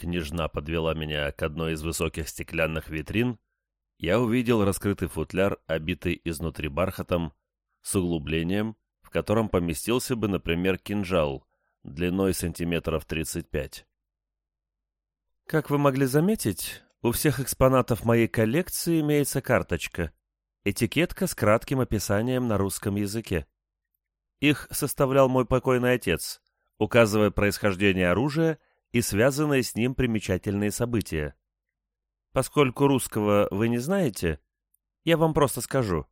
Княжна подвела меня к одной из высоких стеклянных витрин. Я увидел раскрытый футляр, обитый изнутри бархатом, с углублением, в котором поместился бы, например, кинжал, длиной сантиметров 35. Как вы могли заметить, у всех экспонатов моей коллекции имеется карточка, этикетка с кратким описанием на русском языке. Их составлял мой покойный отец, указывая происхождение оружия и связанные с ним примечательные события. Поскольку русского вы не знаете, я вам просто скажу.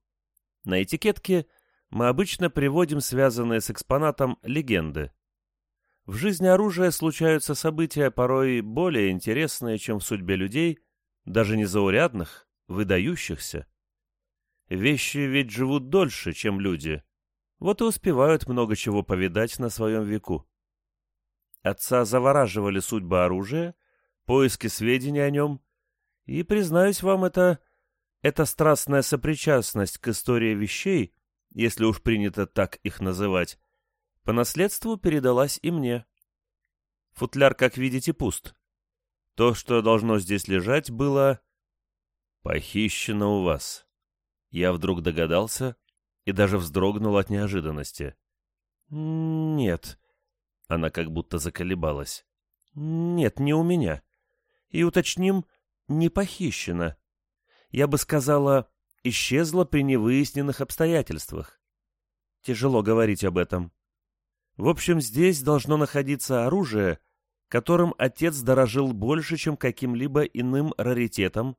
На этикетке мы обычно приводим связанные с экспонатом легенды. В жизни оружия случаются события порой более интересные, чем в судьбе людей, даже незаурядных, выдающихся. Вещи ведь живут дольше, чем люди, вот и успевают много чего повидать на своем веку. Отца завораживали судьба оружия, поиски сведений о нем, и, признаюсь вам, это... эта страстная сопричастность к истории вещей, если уж принято так их называть, по наследству передалась и мне. Футляр, как видите, пуст. То, что должно здесь лежать, было... Похищено у вас. Я вдруг догадался и даже вздрогнул от неожиданности. «Нет», она как будто заколебалась. «Нет, не у меня. И уточним, не похищена. Я бы сказала, исчезла при невыясненных обстоятельствах. Тяжело говорить об этом. В общем, здесь должно находиться оружие, которым отец дорожил больше, чем каким-либо иным раритетом.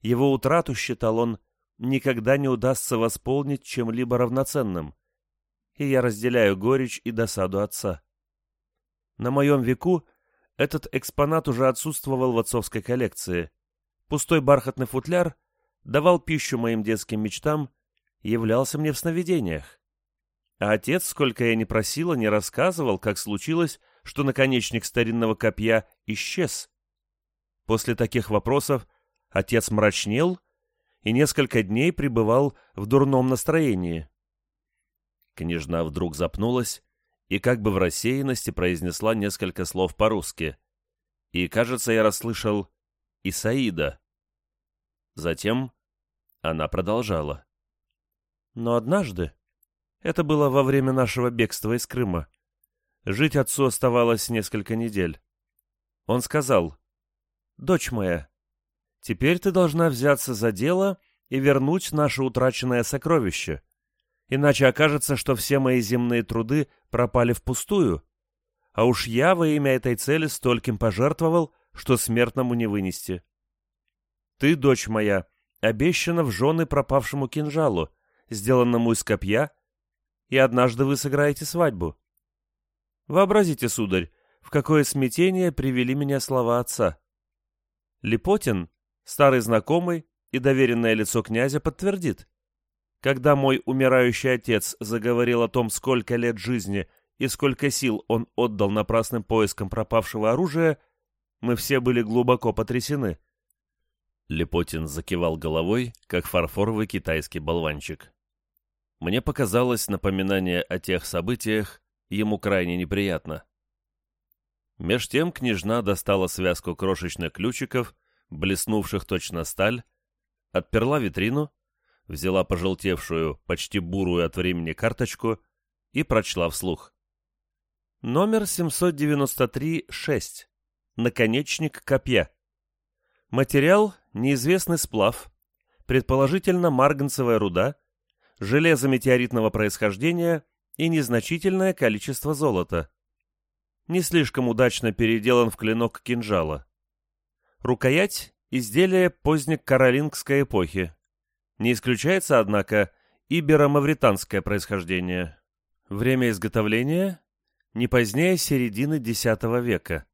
Его утрату, считал он, никогда не удастся восполнить чем-либо равноценным. И я разделяю горечь и досаду отца. На моем веку этот экспонат уже отсутствовал в отцовской коллекции. Пустой бархатный футляр давал пищу моим детским мечтам, являлся мне в сновидениях. А отец, сколько я ни просила, не рассказывал, как случилось, что наконечник старинного копья исчез. После таких вопросов отец мрачнел и несколько дней пребывал в дурном настроении. Княжна вдруг запнулась и как бы в рассеянности произнесла несколько слов по-русски. И, кажется, я расслышал «Исаида». Затем она продолжала. Но однажды, это было во время нашего бегства из Крыма, жить отцу оставалось несколько недель. Он сказал, «Дочь моя, теперь ты должна взяться за дело и вернуть наше утраченное сокровище иначе окажется, что все мои земные труды пропали впустую, а уж я во имя этой цели стольким пожертвовал, что смертному не вынести. Ты, дочь моя, обещана в жены пропавшему кинжалу, сделанному из копья, и однажды вы сыграете свадьбу. Вообразите, сударь, в какое смятение привели меня слова отца. Липотин, старый знакомый и доверенное лицо князя, подтвердит. Когда мой умирающий отец заговорил о том, сколько лет жизни и сколько сил он отдал напрасным поискам пропавшего оружия, мы все были глубоко потрясены. Лепотин закивал головой, как фарфоровый китайский болванчик. Мне показалось напоминание о тех событиях ему крайне неприятно. Меж тем княжна достала связку крошечных ключиков, блеснувших точно сталь, отперла витрину взяла пожелтевшую, почти бурую от времени карточку и прочла вслух. Номер 793-6. Наконечник копья. Материал – неизвестный сплав, предположительно марганцевая руда, железо метеоритного происхождения и незначительное количество золота. Не слишком удачно переделан в клинок кинжала. Рукоять – изделие позднекаролингской эпохи, не исключается, однако, иберо-мавританское происхождение. Время изготовления не позднее середины X века.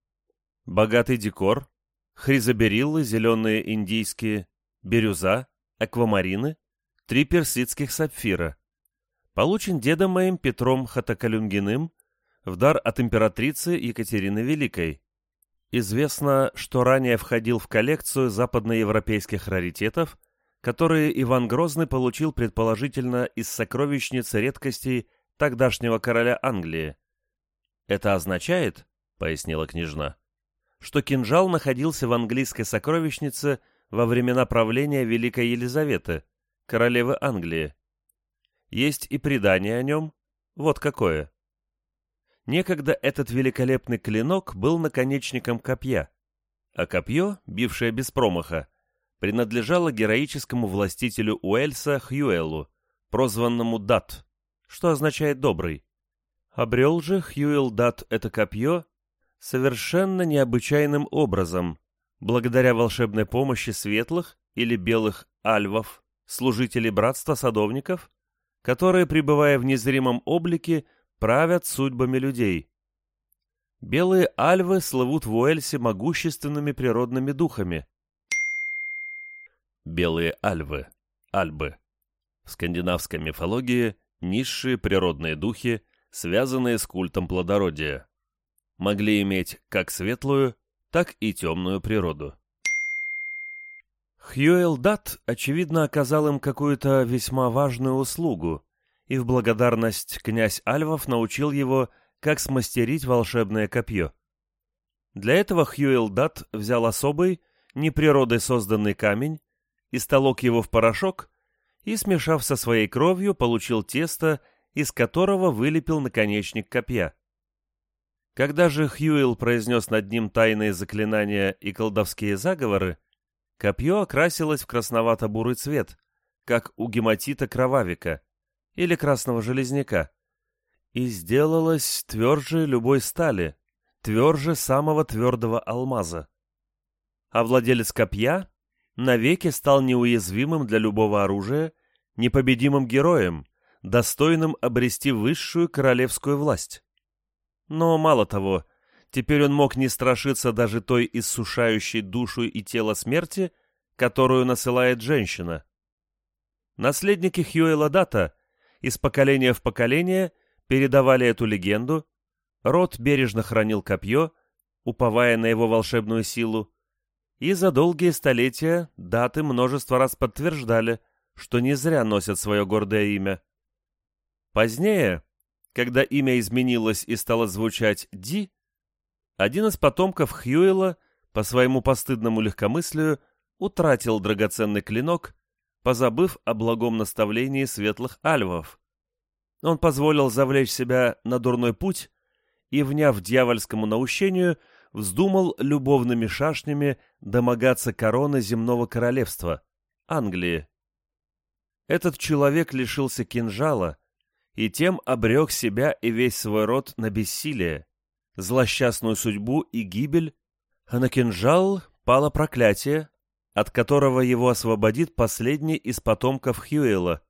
Богатый декор, хризобериллы, зеленые индийские, бирюза, аквамарины, три персидских сапфира. Получен дедом моим Петром Хатакалюнгиным в дар от императрицы Екатерины Великой. Известно, что ранее входил в коллекцию западноевропейских раритетов которые Иван Грозный получил предположительно из сокровищницы редкостей тогдашнего короля Англии. «Это означает, — пояснила княжна, — что кинжал находился в английской сокровищнице во времена правления Великой Елизаветы, королевы Англии. Есть и предание о нем, вот какое. Некогда этот великолепный клинок был наконечником копья, а копье, бившее без промаха, принадлежало героическому властителю Уэльса Хьюэлу, прозванному Дат, что означает «добрый». Обрел же Хьюэлл Дат это копье совершенно необычайным образом, благодаря волшебной помощи светлых или белых альвов, служителей братства садовников, которые, пребывая в незримом облике, правят судьбами людей. Белые альвы слывут в Уэльсе могущественными природными духами. Белые альвы, альбы. В скандинавской мифологии низшие природные духи, связанные с культом плодородия. Могли иметь как светлую, так и темную природу. Хьюэлл Дат, очевидно, оказал им какую-то весьма важную услугу, и в благодарность князь Альвов научил его, как смастерить волшебное копье. Для этого Хьюэлл Дат взял особый, не природой созданный камень, истолок его в порошок и, смешав со своей кровью, получил тесто, из которого вылепил наконечник копья. Когда же Хьюэлл произнес над ним тайные заклинания и колдовские заговоры, копье окрасилось в красновато-бурый цвет, как у гематита кровавика или красного железняка, и сделалось тверже любой стали, тверже самого твердого алмаза. А владелец копья навеки стал неуязвимым для любого оружия, непобедимым героем, достойным обрести высшую королевскую власть. Но мало того, теперь он мог не страшиться даже той иссушающей душу и тело смерти, которую насылает женщина. Наследники Хьюэла Дата из поколения в поколение передавали эту легенду, род бережно хранил копье, уповая на его волшебную силу, и за долгие столетия даты множество раз подтверждали, что не зря носят свое гордое имя. Позднее, когда имя изменилось и стало звучать Ди, один из потомков Хьюэла по своему постыдному легкомыслию утратил драгоценный клинок, позабыв о благом наставлении светлых альвов. Он позволил завлечь себя на дурной путь и, вняв дьявольскому наущению, вздумал любовными шашнями домогаться короны земного королевства, Англии. Этот человек лишился кинжала и тем обрек себя и весь свой род на бессилие, злосчастную судьбу и гибель, а на кинжал пало проклятие, от которого его освободит последний из потомков Хьюэла,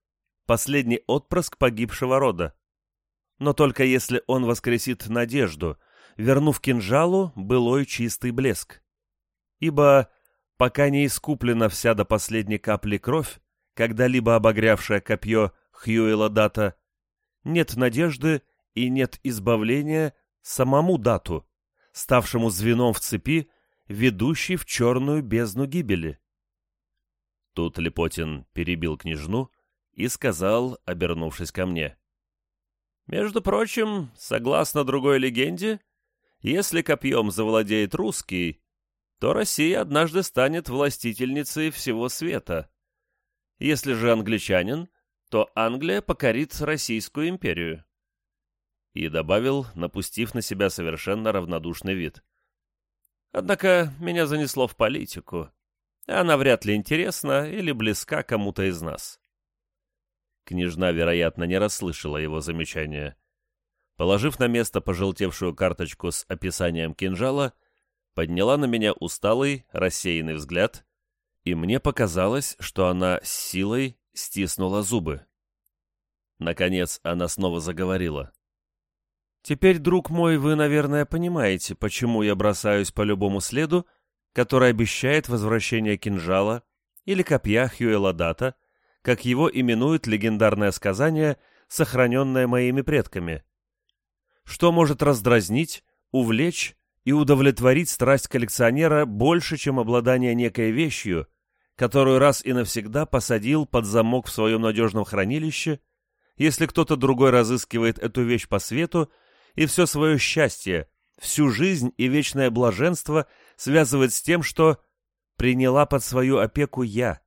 последний отпрыск погибшего рода. Но только если он воскресит надежду, вернув кинжалу былой чистый блеск. Ибо пока не искуплена вся до последней капли кровь, когда-либо обогрявшая копье Хьюэла Дата, нет надежды и нет избавления самому Дату, ставшему звеном в цепи, ведущей в черную бездну гибели. Тут Лепотин перебил княжну и сказал, обернувшись ко мне. «Между прочим, согласно другой легенде, если копьем завладеет русский, то Россия однажды станет властительницей всего света. Если же англичанин, то Англия покорит Российскую империю. И добавил, напустив на себя совершенно равнодушный вид. Однако меня занесло в политику. Она вряд ли интересна или близка кому-то из нас. Княжна, вероятно, не расслышала его замечания. Положив на место пожелтевшую карточку с описанием кинжала, подняла на меня усталый, рассеянный взгляд, и мне показалось, что она с силой стиснула зубы. Наконец она снова заговорила. «Теперь, друг мой, вы, наверное, понимаете, почему я бросаюсь по любому следу, который обещает возвращение кинжала или копья Хьюэла как его именует легендарное сказание, сохраненное моими предками. Что может раздразнить, увлечь и удовлетворить страсть коллекционера больше, чем обладание некой вещью, которую раз и навсегда посадил под замок в своем надежном хранилище, если кто-то другой разыскивает эту вещь по свету и все свое счастье, всю жизнь и вечное блаженство связывает с тем, что приняла под свою опеку я,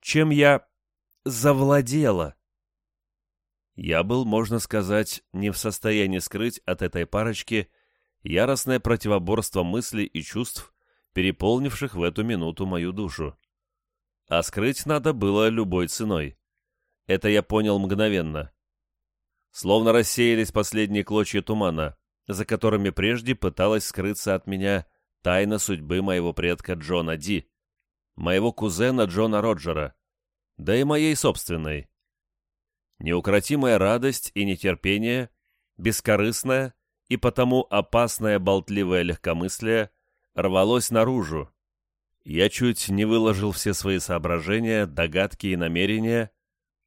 чем я завладела. Я был, можно сказать, не в состоянии скрыть от этой парочки яростное противоборство мыслей и чувств, переполнивших в эту минуту мою душу. А скрыть надо было любой ценой. Это я понял мгновенно. Словно рассеялись последние клочья тумана, за которыми прежде пыталась скрыться от меня тайна судьбы моего предка Джона Ди, моего кузена Джона Роджера, да и моей собственной. Неукротимая радость и нетерпение, бескорыстное и потому опасное болтливое легкомыслие рвалось наружу. Я чуть не выложил все свои соображения, догадки и намерения,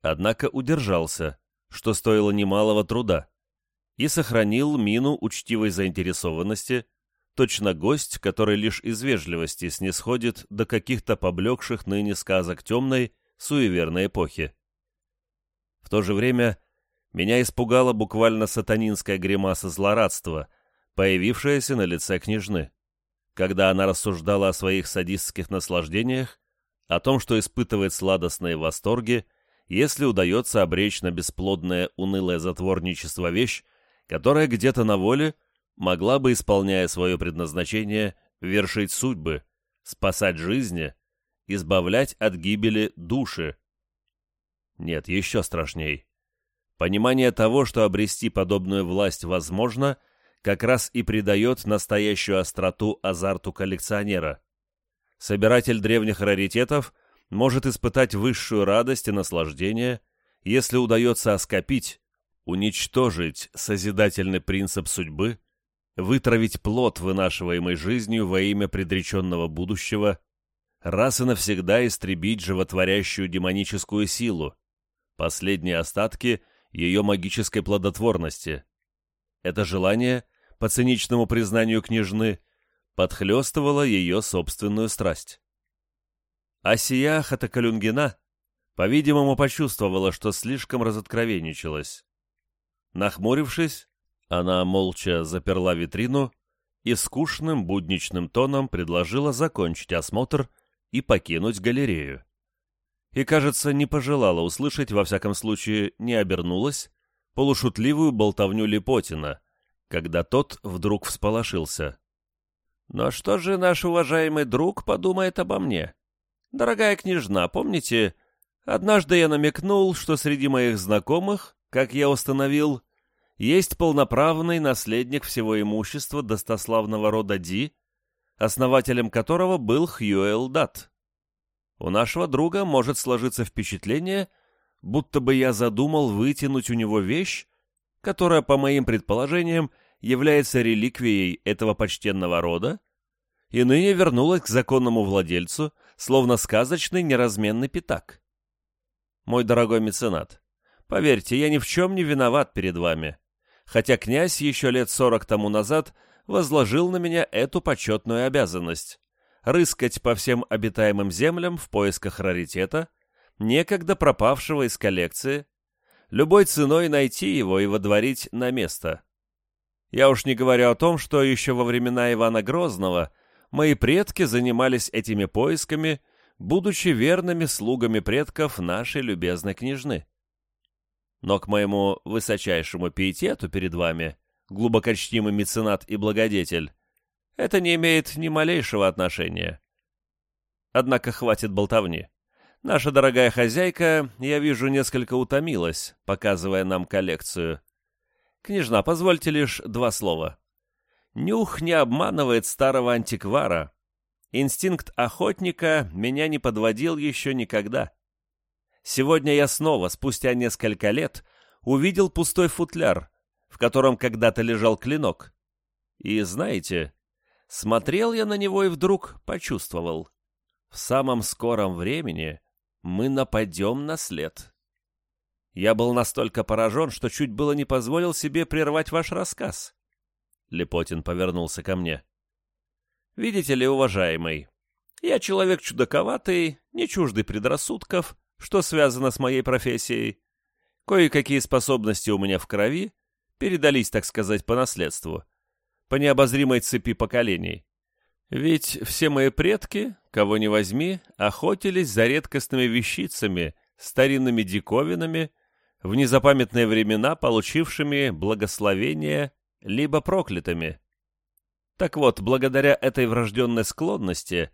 однако удержался, что стоило немалого труда, и сохранил мину учтивой заинтересованности, точно гость, который лишь из вежливости снисходит до каких-то поблекших ныне сказок темной, суеверной эпохи. То же время меня испугала буквально сатанинская гримаса злорадства, появившаяся на лице княжны, когда она рассуждала о своих садистских наслаждениях, о том, что испытывает сладостные восторги, если удается обречь на бесплодное унылое затворничество вещь, которая где-то на воле могла бы, исполняя свое предназначение, вершить судьбы, спасать жизни, избавлять от гибели души. Нет, еще страшней. Понимание того, что обрести подобную власть возможно, как раз и придает настоящую остроту азарту коллекционера. Собиратель древних раритетов может испытать высшую радость и наслаждение, если удается оскопить, уничтожить созидательный принцип судьбы, вытравить плод, вынашиваемый жизнью во имя предреченного будущего, раз и навсегда истребить животворящую демоническую силу, последние остатки ее магической плодотворности. Это желание, по циничному признанию княжны, подхлестывало ее собственную страсть. А сия Хатакалюнгина, по-видимому, почувствовала, что слишком разоткровенничалась. Нахмурившись, она молча заперла витрину и скучным будничным тоном предложила закончить осмотр и покинуть галерею. И, кажется, не пожелала услышать, во всяком случае, не обернулась, полушутливую болтовню Липотина, когда тот вдруг всполошился. «Но что же наш уважаемый друг подумает обо мне? Дорогая княжна, помните, однажды я намекнул, что среди моих знакомых как я установил, есть полноправный наследник всего имущества достославного рода Ди, основателем которого был Хьюэл Дат. У нашего друга может сложиться впечатление, будто бы я задумал вытянуть у него вещь, которая, по моим предположениям, является реликвией этого почтенного рода, и ныне вернулась к законному владельцу, словно сказочный неразменный пятак. Мой дорогой меценат, Поверьте, я ни в чем не виноват перед вами. Хотя князь еще лет сорок тому назад возложил на меня эту почетную обязанность — рыскать по всем обитаемым землям в поисках раритета, некогда пропавшего из коллекции, любой ценой найти его и водворить на место. Я уж не говорю о том, что еще во времена Ивана Грозного мои предки занимались этими поисками, будучи верными слугами предков нашей любезной княжны. Но к моему высочайшему пиетету перед вами, глубокочтимый меценат и благодетель, это не имеет ни малейшего отношения. Однако хватит болтовни. Наша дорогая хозяйка, я вижу, несколько утомилась, показывая нам коллекцию. Княжна, позвольте лишь два слова. Нюх не обманывает старого антиквара. Инстинкт охотника меня не подводил еще никогда. Сегодня я снова, спустя несколько лет, увидел пустой футляр, в котором когда-то лежал клинок. И знаете, смотрел я на него и вдруг почувствовал. В самом скором времени мы нападем на след. Я был настолько поражен, что чуть было не позволил себе прервать ваш рассказ. Лепотин повернулся ко мне. Видите ли, уважаемый, я человек чудаковатый, не чуждый предрассудков, что связано с моей профессией. Кое-какие способности у меня в крови передались, так сказать, по наследству, по необозримой цепи поколений. Ведь все мои предки, кого ни возьми, охотились за редкостными вещицами, старинными диковинами, в незапамятные времена получившими благословение, либо проклятыми. Так вот, благодаря этой врожденной склонности,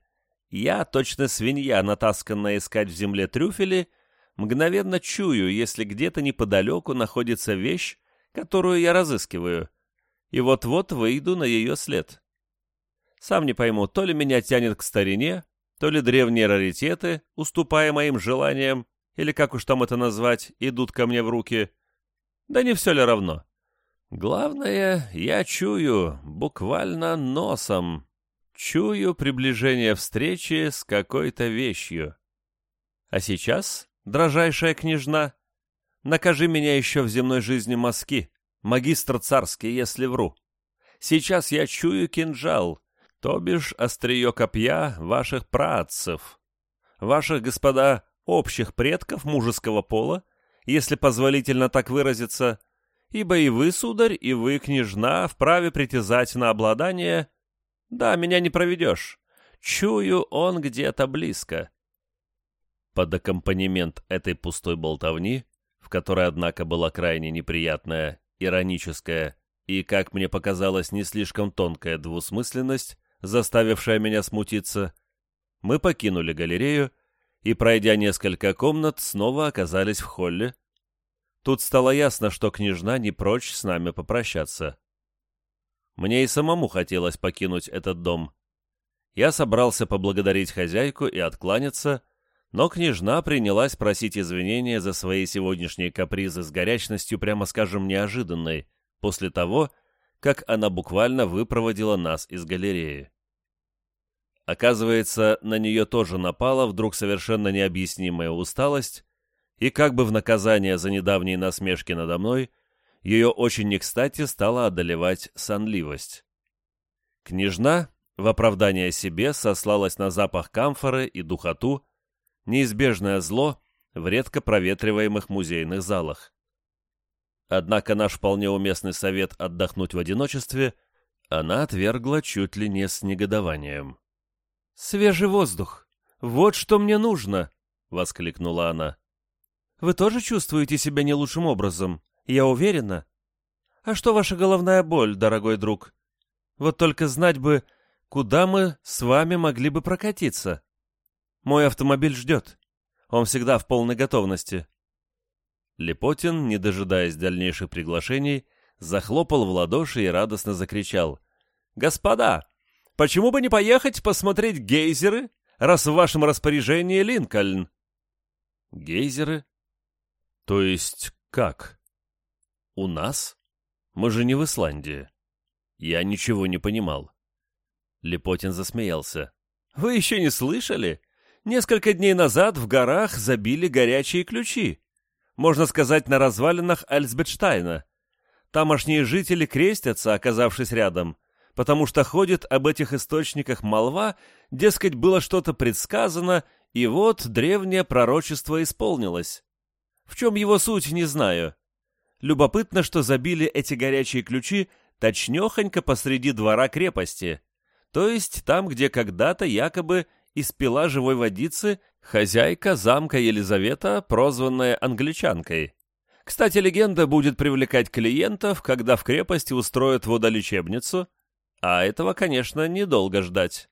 я, точно свинья, натасканная искать в земле трюфели, мгновенно чую, если где-то неподалеку находится вещь, которую я разыскиваю, и вот-вот выйду на ее след. Сам не пойму, то ли меня тянет к старине, то ли древние раритеты, уступая моим желаниям, или как уж там это назвать, идут ко мне в руки. Да не все ли равно? Главное, я чую, буквально носом, чую приближение встречи с какой-то вещью. А сейчас, дрожайшая княжна, накажи меня еще в земной жизни мазки, магистр царский, если вру. Сейчас я чую кинжал, то бишь острие копья ваших праотцев, ваших, господа, общих предков мужеского пола, если позволительно так выразиться, ибо и вы, сударь, и вы, княжна, вправе притязать на обладание... Да, меня не проведешь. Чую, он где-то близко. Под аккомпанемент этой пустой болтовни, в которой, однако, была крайне неприятная, ироническая и, как мне показалось, не слишком тонкая двусмысленность, заставившая меня смутиться, мы покинули галерею и, пройдя несколько комнат, снова оказались в холле. Тут стало ясно, что княжна не прочь с нами попрощаться. Мне и самому хотелось покинуть этот дом. Я собрался поблагодарить хозяйку и откланяться, но княжна принялась просить извинения за свои сегодняшние капризы с горячностью, прямо скажем, неожиданной, после того, как она буквально выпроводила нас из галереи. Оказывается, на нее тоже напала вдруг совершенно необъяснимая усталость, и как бы в наказание за недавние насмешки надо мной, ее очень не кстати стала одолевать сонливость. Княжна, в оправдание себе, сослалась на запах камфоры и духоту, неизбежное зло в редко проветриваемых музейных залах. Однако наш вполне уместный совет отдохнуть в одиночестве она отвергла чуть ли не с негодованием. «Свежий воздух! Вот что мне нужно!» — воскликнула она. «Вы тоже чувствуете себя не лучшим образом, я уверена. А что ваша головная боль, дорогой друг? Вот только знать бы, куда мы с вами могли бы прокатиться. Мой автомобиль ждет. Он всегда в полной готовности. Лепотин, не дожидаясь дальнейших приглашений, захлопал в ладоши и радостно закричал. «Господа, почему бы не поехать посмотреть гейзеры, раз в вашем распоряжении Линкольн?» «Гейзеры? То есть как? У нас? Мы же не в Исландии». Я ничего не понимал. Лепотин засмеялся. «Вы еще не слышали? Несколько дней назад в горах забили горячие ключи можно сказать, на развалинах Альсбетштайна. Тамошние жители крестятся, оказавшись рядом, потому что ходит об этих источниках молва, дескать, было что-то предсказано, и вот древнее пророчество исполнилось. В чем его суть, не знаю. Любопытно, что забили эти горячие ключи точнёхонько посреди двора крепости, то есть там, где когда-то якобы испила живой водицы хозяйка замка Елизавета, прозванная англичанкой. Кстати, легенда будет привлекать клиентов, когда в крепости устроят водолечебницу, а этого, конечно, недолго ждать.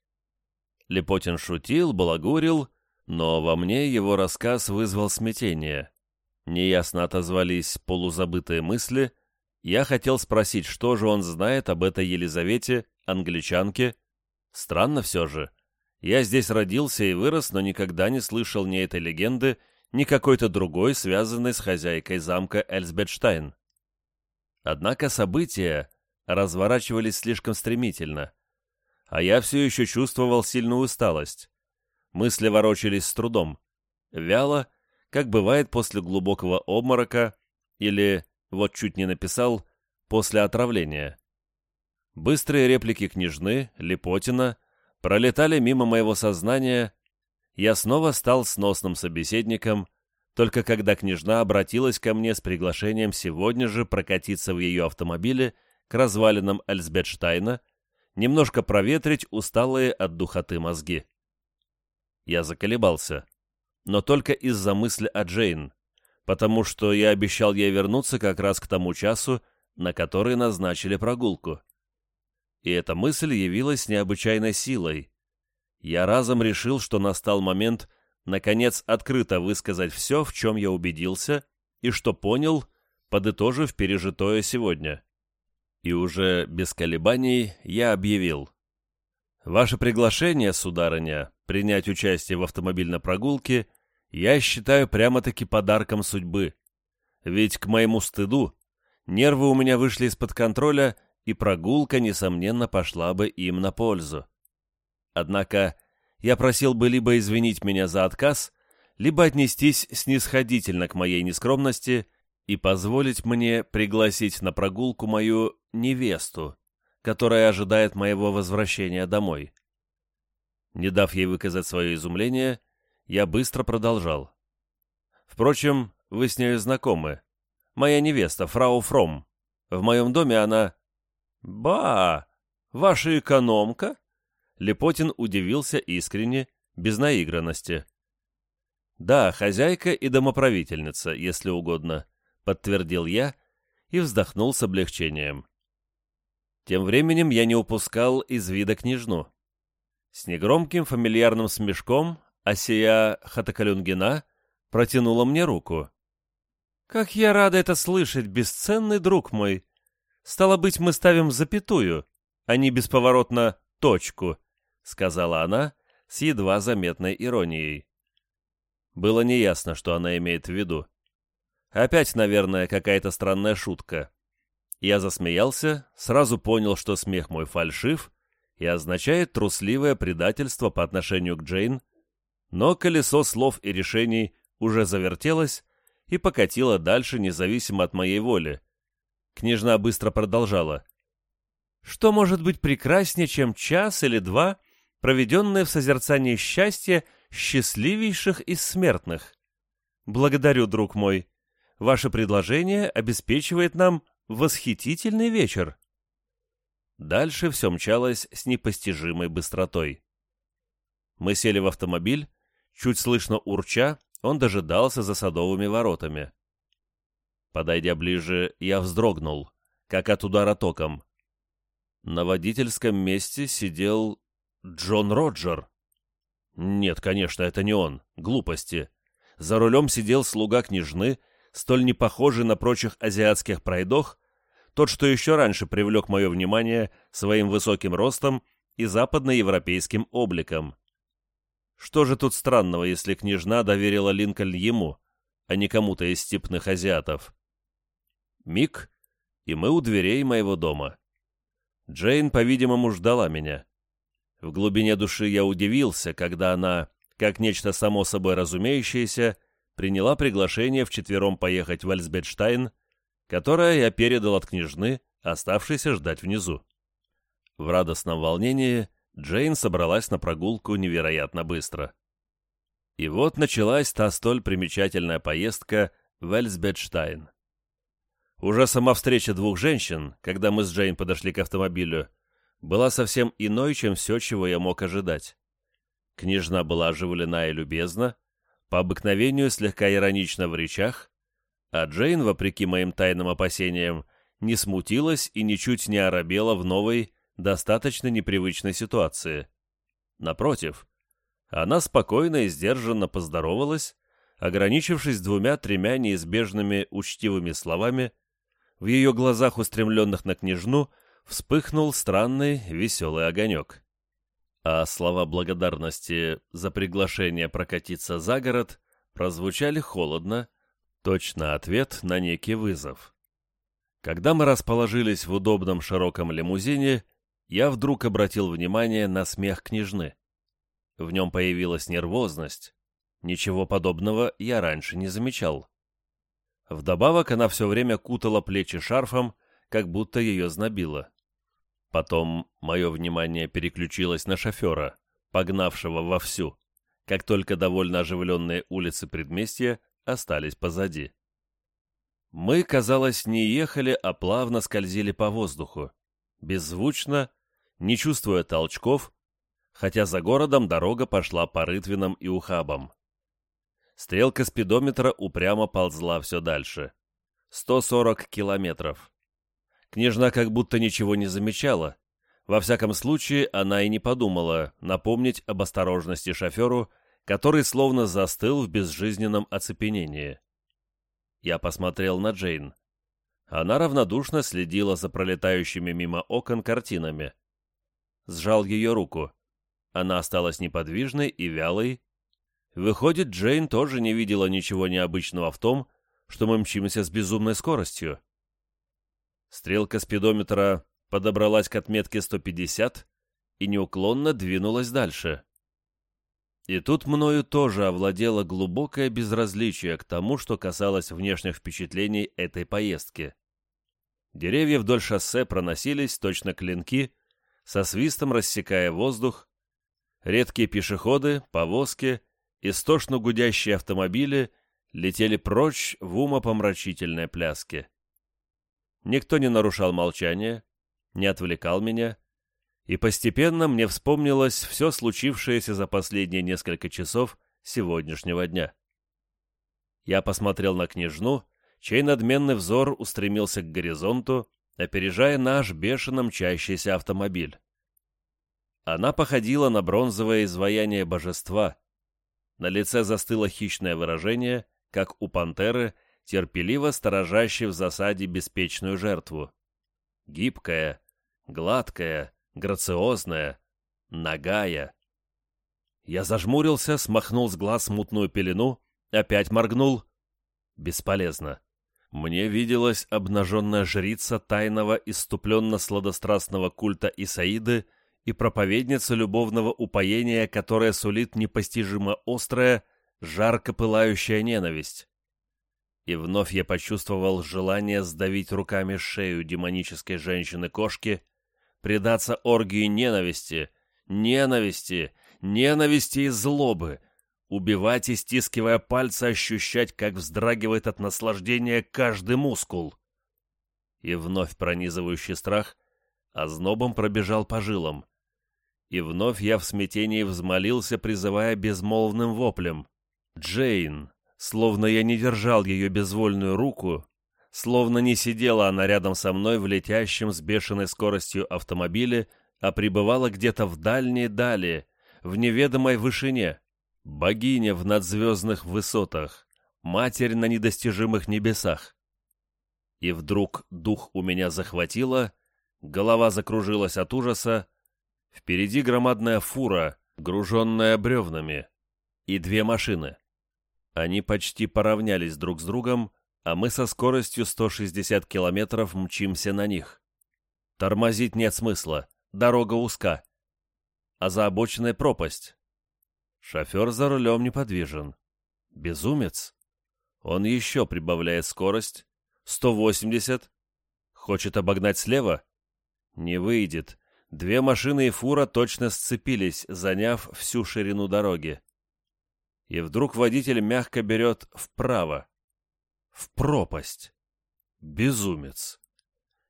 Лепотин шутил, балагурил, но во мне его рассказ вызвал смятение. Неясно отозвались полузабытые мысли. Я хотел спросить, что же он знает об этой Елизавете, англичанке. Странно все же. Я здесь родился и вырос, но никогда не слышал ни этой легенды, ни какой-то другой, связанной с хозяйкой замка Эльсбетштайн. Однако события разворачивались слишком стремительно, а я все еще чувствовал сильную усталость. Мысли ворочались с трудом, вяло, как бывает после глубокого обморока или, вот чуть не написал, после отравления. Быстрые реплики княжны, Лепотина — пролетали мимо моего сознания, я снова стал сносным собеседником, только когда княжна обратилась ко мне с приглашением сегодня же прокатиться в ее автомобиле к развалинам Эльсбетштайна, немножко проветрить усталые от духоты мозги. Я заколебался, но только из-за мысли о Джейн, потому что я обещал ей вернуться как раз к тому часу, на который назначили прогулку. И эта мысль явилась необычайной силой. Я разом решил, что настал момент, наконец, открыто высказать все, в чем я убедился, и что понял, подытожив пережитое сегодня. И уже без колебаний я объявил. Ваше приглашение, сударыня, принять участие в автомобильной прогулке я считаю прямо-таки подарком судьбы. Ведь, к моему стыду, нервы у меня вышли из-под контроля, и прогулка, несомненно, пошла бы им на пользу. Однако я просил бы либо извинить меня за отказ, либо отнестись снисходительно к моей нескромности и позволить мне пригласить на прогулку мою невесту, которая ожидает моего возвращения домой. Не дав ей выказать свое изумление, я быстро продолжал. Впрочем, вы с нею знакомы. Моя невеста, фрау Фром. В моем доме она... Ба! Ваша экономка? Лепотин удивился искренне, без наигранности. Да, хозяйка и домоправительница, если угодно, подтвердил я и вздохнул с облегчением. Тем временем я не упускал из вида княжну. С негромким фамильярным смешком Асия Хатакалюнгина протянула мне руку. «Как я рада это слышать, бесценный друг мой! Стало быть, мы ставим запятую, а не бесповоротно точку», — сказала она с едва заметной иронией. Было неясно, что она имеет в виду. Опять, наверное, какая-то странная шутка. Я засмеялся, сразу понял, что смех мой фальшив и означает трусливое предательство по отношению к Джейн, но колесо слов и решений уже завертелось и покатило дальше, независимо от моей воли. Княжна быстро продолжала. «Что может быть прекраснее, чем час или два, проведенные в созерцании счастья счастливейших из смертных? Благодарю, друг мой. Ваше предложение обеспечивает нам восхитительный вечер». Дальше все мчалось с непостижимой быстротой. Мы сели в автомобиль, Чуть слышно урча, он дожидался за садовыми воротами. Подойдя ближе, я вздрогнул, как от удара током. На водительском месте сидел Джон Роджер. Нет, конечно, это не он. Глупости. За рулем сидел слуга княжны, столь не похожий на прочих азиатских пройдох, тот, что еще раньше привлек мое внимание своим высоким ростом и западноевропейским обликом. Что же тут странного, если княжна доверила Линкольн ему, а не кому-то из степных азиатов? Миг, и мы у дверей моего дома. Джейн, по-видимому, ждала меня. В глубине души я удивился, когда она, как нечто само собой разумеющееся, приняла приглашение вчетвером поехать в Альсбетштайн, которое я передал от княжны, оставшейся ждать внизу. В радостном волнении Джейн собралась на прогулку невероятно быстро. И вот началась та столь примечательная поездка в Эльсбетштайн. Уже сама встреча двух женщин, когда мы с Джейн подошли к автомобилю, была совсем иной, чем все, чего я мог ожидать. Княжна была оживлена и любезна, по обыкновению слегка иронична в речах, а Джейн, вопреки моим тайным опасениям, не смутилась и ничуть не оробела в новой, достаточно непривычной ситуации. Напротив, она спокойно и сдержанно поздоровалась, ограничившись двумя-тремя неизбежными учтивыми словами, в ее глазах, устремленных на княжну, вспыхнул странный веселый огонек. А слова благодарности за приглашение прокатиться за город прозвучали холодно, точно ответ на некий вызов. Когда мы расположились в удобном широком лимузине, я вдруг обратил внимание на смех княжны. В нем появилась нервозность. Ничего подобного я раньше не замечал. Вдобавок она все время кутала плечи шарфом, как будто ее знобило. Потом мое внимание переключилось на шофера, погнавшего вовсю, как только довольно оживленные улицы предместья остались позади. Мы, казалось, не ехали, а плавно скользили по воздуху, беззвучно не чувствуя толчков, хотя за городом дорога пошла по рытвинам и ухабам. Стрелка спидометра упрямо ползла все дальше. 140 километров. Княжна как будто ничего не замечала. Во всяком случае, она и не подумала напомнить об осторожности шоферу, который словно застыл в безжизненном оцепенении. Я посмотрел на Джейн. Она равнодушно следила за пролетающими мимо окон картинами. Сжал ее руку. Она осталась неподвижной и вялой. Выходит, Джейн тоже не видела ничего необычного в том, что мы мчимся с безумной скоростью. Стрелка спидометра подобралась к отметке 150 и неуклонно двинулась дальше. И тут мною тоже овладело глубокое безразличие к тому, что касалось внешних впечатлений этой поездки. Деревья вдоль шоссе проносились, точно клинки, со свистом рассекая воздух. Редкие пешеходы, повозки, истошно гудящие автомобили летели прочь в умопомрачительной пляске. Никто не нарушал молчания, не отвлекал меня, и постепенно мне вспомнилось все случившееся за последние несколько часов сегодняшнего дня. Я посмотрел на княжну, чей надменный взор устремился к горизонту, опережая наш бешено мчащийся автомобиль. Она походила на бронзовое изваяние божества. На лице застыло хищное выражение, как у пантеры — терпеливо сторожащий в засаде беспечную жертву. Гибкая, гладкая, грациозная, нагая. Я зажмурился, смахнул с глаз мутную пелену, опять моргнул. Бесполезно. Мне виделась обнаженная жрица тайного иступленно-сладострастного культа Исаиды и проповедница любовного упоения, которая сулит непостижимо острая, жарко пылающая ненависть и вновь я почувствовал желание сдавить руками шею демонической женщины-кошки, предаться оргии ненависти, ненависти, ненависти и злобы, убивать и, стискивая пальцы, ощущать, как вздрагивает от наслаждения каждый мускул. И вновь пронизывающий страх ознобом пробежал по жилам. И вновь я в смятении взмолился, призывая безмолвным воплем. «Джейн! Словно я не держал ее безвольную руку, словно не сидела она рядом со мной в летящем с бешеной скоростью автомобиле, а пребывала где-то в дальней дали, в неведомой вышине. Богиня в надзвездных высотах, матерь на недостижимых небесах. И вдруг дух у меня захватило, голова закружилась от ужаса, впереди громадная фура, груженная бревнами, и две машины. Они почти поравнялись друг с другом, а мы со скоростью 160 километров мчимся на них. Тормозить нет смысла, дорога узка. А за обочиной пропасть. Шофер за рулем неподвижен. Безумец. Он еще прибавляет скорость. 180. Хочет обогнать слева? Не выйдет. Две машины и фура точно сцепились, заняв всю ширину дороги и вдруг водитель мягко берет вправо. В пропасть. Безумец.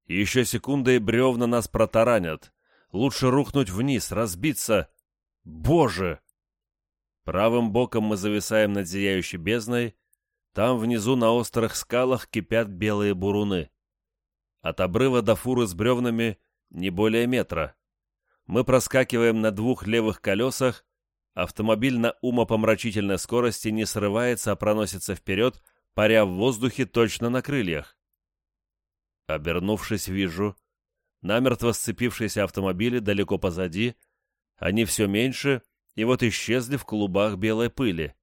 Еще секунда и бревна нас протаранят. Лучше рухнуть вниз, разбиться. Боже! Правым боком мы зависаем над зияющей бездной. Там внизу на острых скалах кипят белые буруны. От обрыва до фуры с бревнами не более метра. Мы проскакиваем на двух левых колесах, Автомобиль на умопомрачительной скорости не срывается, а проносится вперед, паря в воздухе точно на крыльях. Обернувшись, вижу. Намертво сцепившиеся автомобили далеко позади, они все меньше, и вот исчезли в клубах белой пыли.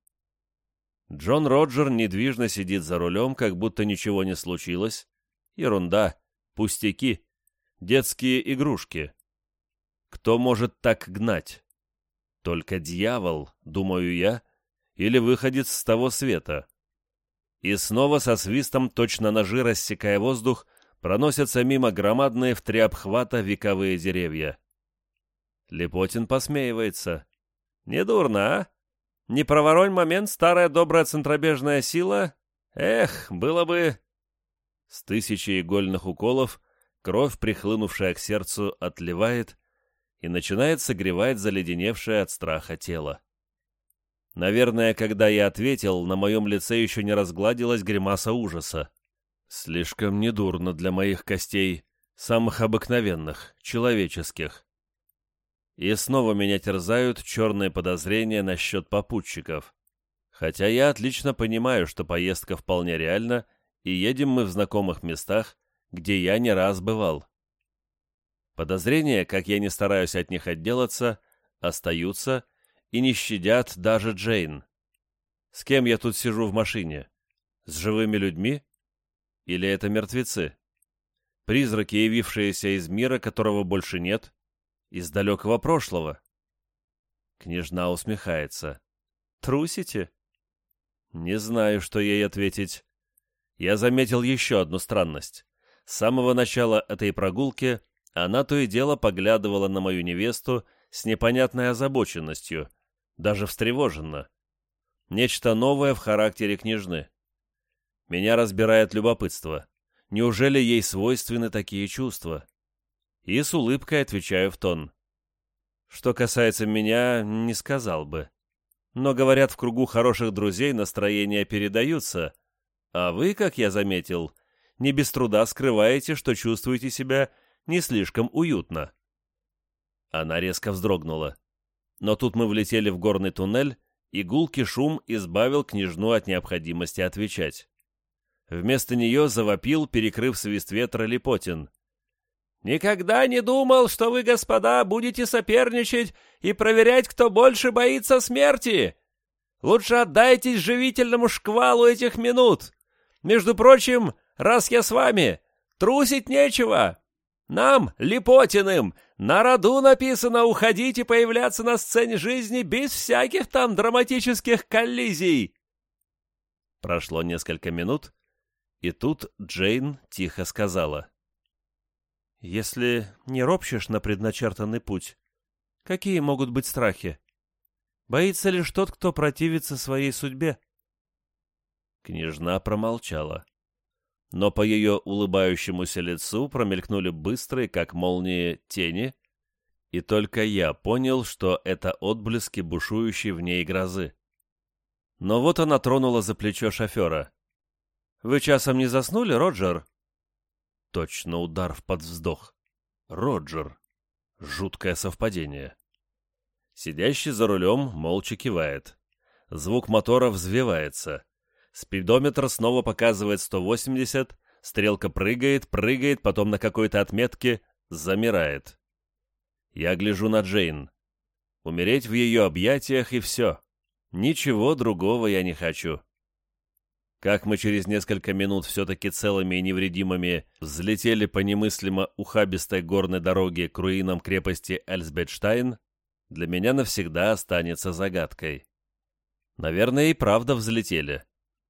Джон Роджер недвижно сидит за рулем, как будто ничего не случилось. Ерунда, пустяки, детские игрушки. Кто может так гнать? Только дьявол, думаю я, или выходит с того света. И снова со свистом, точно ножи рассекая воздух, проносятся мимо громадные в три обхвата вековые деревья. Лепотин посмеивается. «Недурно, а? Не проворонь момент старая добрая центробежная сила? Эх, было бы...» С тысячи игольных уколов кровь, прихлынувшая к сердцу, отливает, и начинает согревать заледеневшее от страха тело. Наверное, когда я ответил, на моем лице еще не разгладилась гримаса ужаса. Слишком недурно для моих костей, самых обыкновенных, человеческих. И снова меня терзают черные подозрения насчет попутчиков. Хотя я отлично понимаю, что поездка вполне реальна, и едем мы в знакомых местах, где я не раз бывал. Подозрения, как я не стараюсь от них отделаться, остаются и не щадят даже Джейн. С кем я тут сижу в машине? С живыми людьми? Или это мертвецы? Призраки, явившиеся из мира, которого больше нет? Из далекого прошлого? Княжна усмехается. «Трусите?» Не знаю, что ей ответить. Я заметил еще одну странность. С самого начала этой прогулки она то и дело поглядывала на мою невесту с непонятной озабоченностью, даже встревоженно. Нечто новое в характере княжны. Меня разбирает любопытство. Неужели ей свойственны такие чувства? И с улыбкой отвечаю в тон. Что касается меня, не сказал бы. Но, говорят, в кругу хороших друзей настроения передаются, а вы, как я заметил, не без труда скрываете, что чувствуете себя не слишком уютно. Она резко вздрогнула. Но тут мы влетели в горный туннель, и гулкий шум избавил княжну от необходимости отвечать. Вместо нее завопил, перекрыв свист ветра, Липотин. «Никогда не думал, что вы, господа, будете соперничать и проверять, кто больше боится смерти. Лучше отдайтесь живительному шквалу этих минут. Между прочим, раз я с вами, трусить нечего. Нам, Липотиным, на роду написано уходить и появляться на сцене жизни без всяких там драматических коллизий». Прошло несколько минут, и тут Джейн тихо сказала — если не ропщешь на предначертанный путь, какие могут быть страхи? Боится лишь тот, кто противится своей судьбе. Княжна промолчала. Но по ее улыбающемуся лицу промелькнули быстрые, как молнии, тени, и только я понял, что это отблески бушующей в ней грозы. Но вот она тронула за плечо шофера. «Вы часом не заснули, Роджер?» Точно удар в подвздох. Роджер. Жуткое совпадение. Сидящий за рулем молча кивает. Звук мотора взвивается. Спидометр снова показывает 180, стрелка прыгает, прыгает, потом на какой-то отметке замирает. Я гляжу на Джейн. Умереть в ее объятиях и все. Ничего другого я не хочу. Как мы через несколько минут все-таки целыми и невредимыми взлетели по немыслимо ухабистой горной дороге к руинам крепости Эльсбетштайн, для меня навсегда останется загадкой. Наверное, и правда взлетели.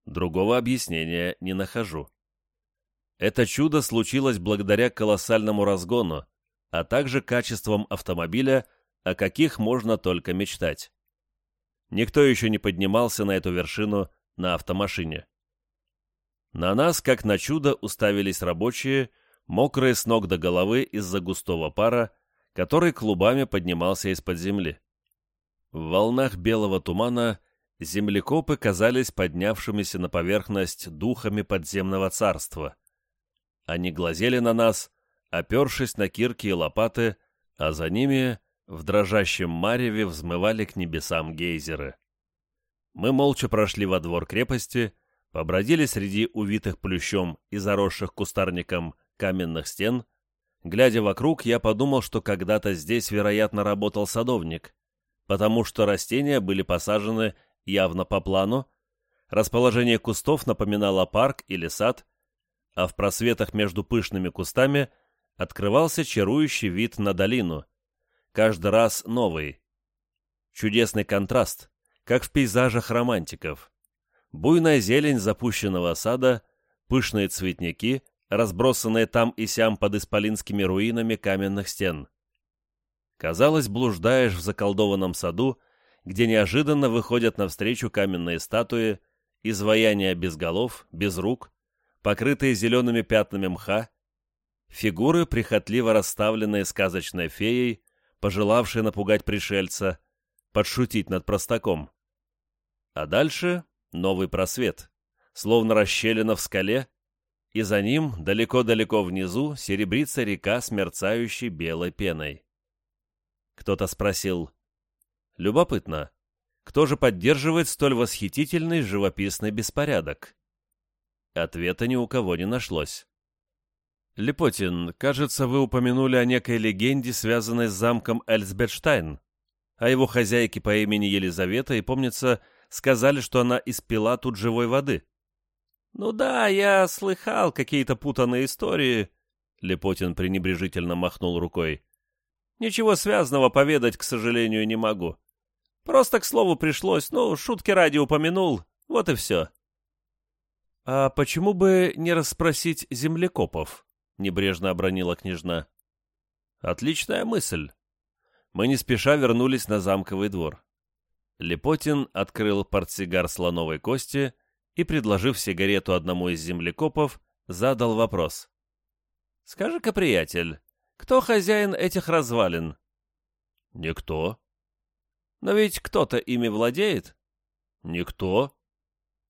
Другого объяснения не нахожу. Это чудо случилось благодаря колоссальному разгону, а также качествам автомобиля, о каких можно только мечтать. Никто еще не поднимался на эту вершину на автомашине. На нас, как на чудо, уставились рабочие, мокрые с ног до головы из-за густого пара, который клубами поднимался из-под земли. В волнах белого тумана землекопы казались поднявшимися на поверхность духами подземного царства. Они глазели на нас, опершись на кирки и лопаты, а за ними в дрожащем мареве взмывали к небесам гейзеры. Мы молча прошли во двор крепости, побродили среди увитых плющом и заросших кустарником каменных стен. Глядя вокруг, я подумал, что когда-то здесь, вероятно, работал садовник, потому что растения были посажены явно по плану, расположение кустов напоминало парк или сад, а в просветах между пышными кустами открывался чарующий вид на долину, каждый раз новый. Чудесный контраст, как в пейзажах романтиков. Буйная зелень запущенного сада, пышные цветники, разбросанные там и сям под исполинскими руинами каменных стен. Казалось, блуждаешь в заколдованном саду, где неожиданно выходят навстречу каменные статуи, изваяния без голов, без рук, покрытые зелеными пятнами мха, фигуры, прихотливо расставленные сказочной феей, пожелавший напугать пришельца, подшутить над простаком. А дальше новый просвет, словно расщелина в скале, и за ним, далеко-далеко внизу, серебрится река с мерцающей белой пеной. Кто-то спросил, «Любопытно, кто же поддерживает столь восхитительный живописный беспорядок?» Ответа ни у кого не нашлось. «Лепотин, кажется, вы упомянули о некой легенде, связанной с замком Эльсбетштайн, о его хозяйке по имени Елизавета, и, помнится, сказали, что она испила тут живой воды». «Ну да, я слыхал какие-то путанные истории», — Лепотин пренебрежительно махнул рукой. «Ничего связанного поведать, к сожалению, не могу. Просто к слову пришлось, ну, шутки ради упомянул, вот и все». «А почему бы не расспросить землекопов?» — небрежно обронила княжна. «Отличная мысль». Мы не спеша вернулись на замковый двор. Лепотин открыл портсигар слоновой кости и, предложив сигарету одному из землекопов, задал вопрос. «Скажи-ка, приятель, кто хозяин этих развалин?» «Никто». «Но ведь кто-то ими владеет?» «Никто.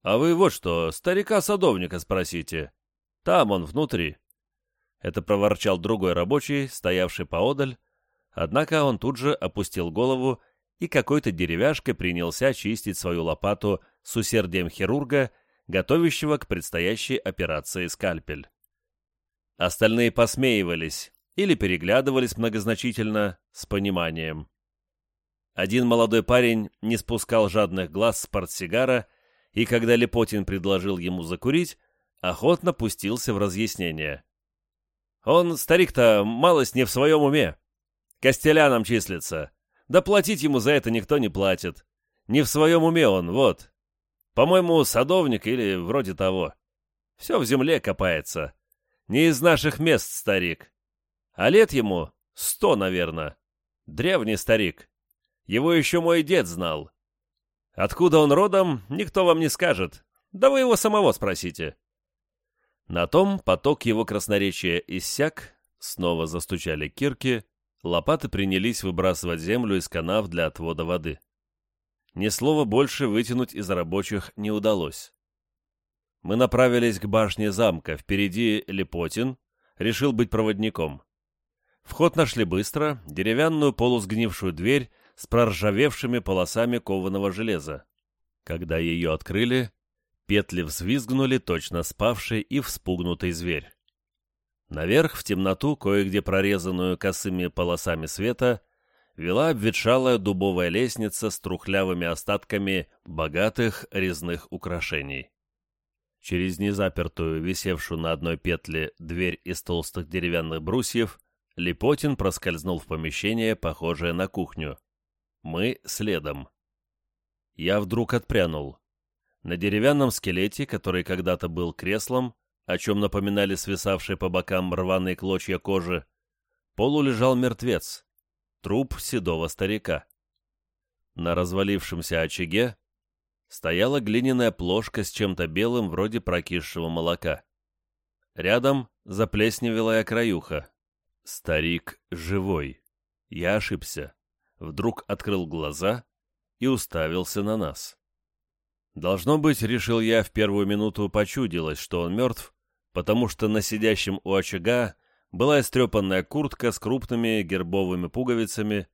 А вы вот что, старика-садовника спросите. Там он внутри». Это проворчал другой рабочий, стоявший поодаль, однако он тут же опустил голову и какой-то деревяшкой принялся чистить свою лопату с усердием хирурга, готовящего к предстоящей операции скальпель. Остальные посмеивались или переглядывались многозначительно, с пониманием. Один молодой парень не спускал жадных глаз с портсигара, и когда Лепотин предложил ему закурить, охотно пустился в разъяснение. Он, старик-то, малость не в своем уме. Костеляном числится. Да платить ему за это никто не платит. Не в своем уме он, вот. По-моему, садовник или вроде того. Все в земле копается. Не из наших мест старик. А лет ему сто, наверное. Древний старик. Его еще мой дед знал. Откуда он родом, никто вам не скажет. Да вы его самого спросите. На том поток его красноречия иссяк, снова застучали кирки, лопаты принялись выбрасывать землю из канав для отвода воды. Ни слова больше вытянуть из рабочих не удалось. Мы направились к башне замка, впереди Лепотин, решил быть проводником. Вход нашли быстро, деревянную полусгнившую дверь с проржавевшими полосами кованого железа. Когда ее открыли, Петли взвизгнули точно спавший и вспугнутый зверь. Наверх, в темноту, кое-где прорезанную косыми полосами света, вела обветшалая дубовая лестница с трухлявыми остатками богатых резных украшений. Через незапертую, висевшую на одной петле, дверь из толстых деревянных брусьев, Липотин проскользнул в помещение, похожее на кухню. Мы следом. Я вдруг отпрянул. На деревянном скелете, который когда-то был креслом, о чем напоминали свисавшие по бокам рваные клочья кожи, полу лежал мертвец, труп седого старика. На развалившемся очаге стояла глиняная плошка с чем-то белым вроде прокисшего молока. Рядом заплесневелая краюха. Старик живой. Я ошибся. Вдруг открыл глаза и уставился на нас. Должно быть, решил я, в первую минуту почудилось, что он мертв, потому что на сидящем у очага была истрепанная куртка с крупными гербовыми пуговицами,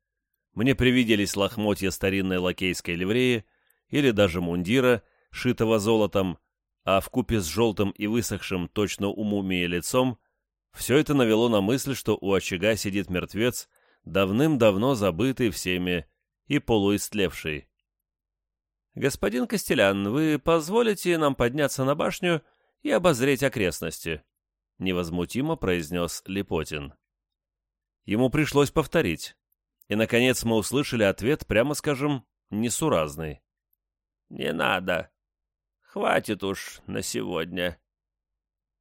мне привиделись лохмотья старинной лакейской ливреи или даже мундира, шитого золотом, а в купе с желтым и высохшим точно у мумии лицом, все это навело на мысль, что у очага сидит мертвец, давным-давно забытый всеми и полуистлевший. «Господин Костелян, вы позволите нам подняться на башню и обозреть окрестности?» — невозмутимо произнес Липотин. Ему пришлось повторить, и, наконец, мы услышали ответ, прямо скажем, несуразный. «Не надо. Хватит уж на сегодня».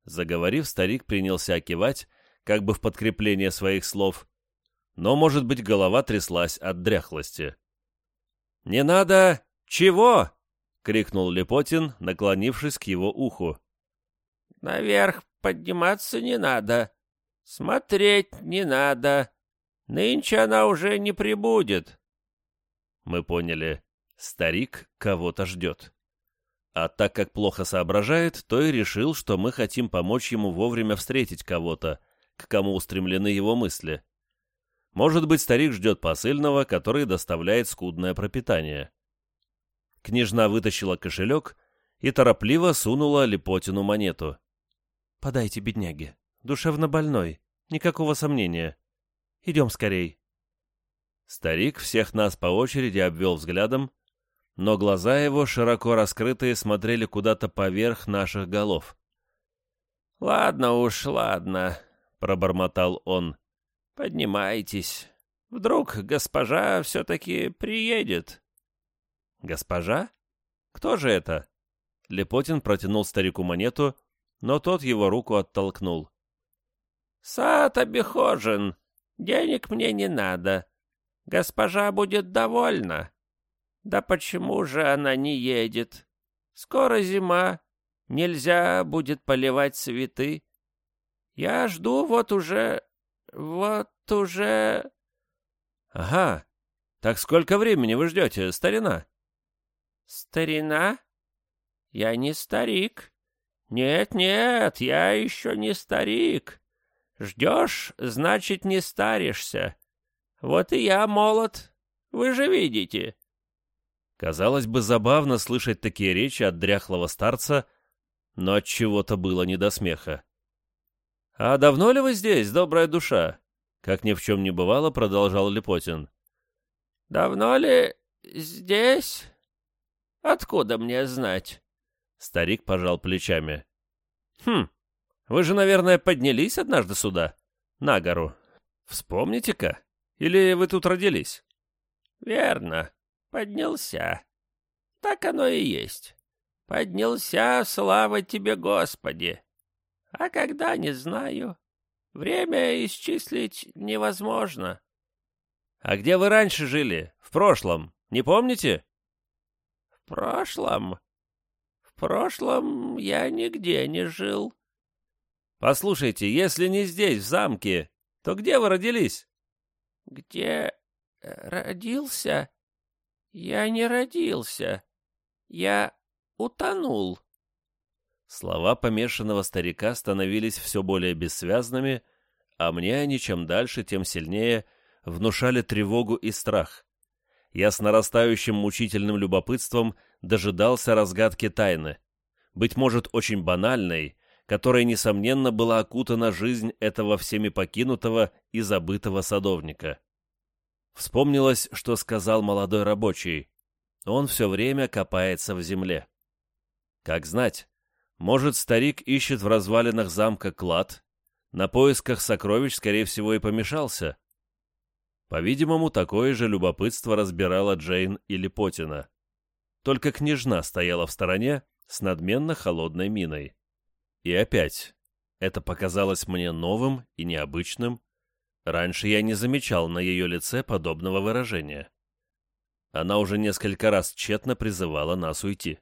Заговорив, старик принялся кивать, как бы в подкрепление своих слов, но, может быть, голова тряслась от дряхлости. «Не надо «Чего?» — крикнул Лепотин, наклонившись к его уху. «Наверх подниматься не надо. Смотреть не надо. Нынче она уже не прибудет. Мы поняли, старик кого-то ждет. А так как плохо соображает, то и решил, что мы хотим помочь ему вовремя встретить кого-то, к кому устремлены его мысли. Может быть, старик ждет посыльного, который доставляет скудное пропитание. Княжна вытащила кошелек и торопливо сунула Лепотину монету. «Подайте, бедняге. Душевно больной. Никакого сомнения. Идем скорей». Старик всех нас по очереди обвел взглядом, но глаза его, широко раскрытые, смотрели куда-то поверх наших голов. «Ладно уж, ладно», — пробормотал он. «Поднимайтесь. Вдруг госпожа все-таки приедет». «Госпожа? Кто же это?» Лепотин протянул старику монету, но тот его руку оттолкнул. «Сад обихожен. Денег мне не надо. Госпожа будет довольна. Да почему же она не едет? Скоро зима. Нельзя будет поливать цветы. Я жду вот уже... вот уже...» «Ага. Так сколько времени вы ждете, старина?» «Старина? Я не старик. Нет-нет, я еще не старик. Ждешь, значит, не старишься. Вот и я молод. Вы же видите». Казалось бы, забавно слышать такие речи от дряхлого старца, но от чего-то было не до смеха. «А давно ли вы здесь, добрая душа?» Как ни в чем не бывало, продолжал Лепотин. «Давно ли здесь? Откуда мне знать?» Старик пожал плечами. «Хм, вы же, наверное, поднялись однажды сюда, на гору. Вспомните-ка, или вы тут родились?» «Верно, поднялся. Так оно и есть. Поднялся, слава тебе, Господи. А когда, не знаю. Время исчислить невозможно». «А где вы раньше жили? В прошлом? Не помните?» «В прошлом? В прошлом я нигде не жил». «Послушайте, если не здесь, в замке, то где вы родились?» «Где родился? Я не родился. Я утонул». Слова помешанного старика становились все более бессвязными, а мне они чем дальше, тем сильнее внушали тревогу и страх. Я с нарастающим мучительным любопытством дожидался разгадки тайны, быть может, очень банальной, которой, несомненно, была окутана жизнь этого всеми покинутого и забытого садовника. Вспомнилось, что сказал молодой рабочий. Он все время копается в земле. Как знать, может, старик ищет в развалинах замка клад, на поисках сокровищ, скорее всего, и помешался. По-видимому, такое же любопытство разбирала Джейн или Потина. Только княжна стояла в стороне с надменно холодной миной. И опять, это показалось мне новым и необычным. Раньше я не замечал на ее лице подобного выражения. Она уже несколько раз тщетно призывала нас уйти.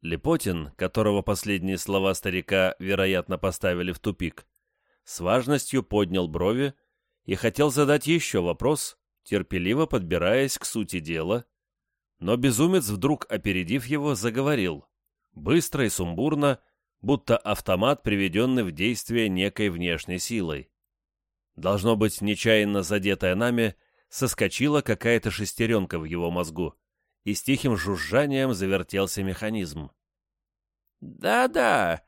Лепотин, которого последние слова старика, вероятно, поставили в тупик, с важностью поднял брови и хотел задать еще вопрос, терпеливо подбираясь к сути дела, но безумец, вдруг опередив его, заговорил, быстро и сумбурно, будто автомат, приведенный в действие некой внешней силой. Должно быть, нечаянно задетая нами, соскочила какая-то шестеренка в его мозгу, и с тихим жужжанием завертелся механизм. «Да-да,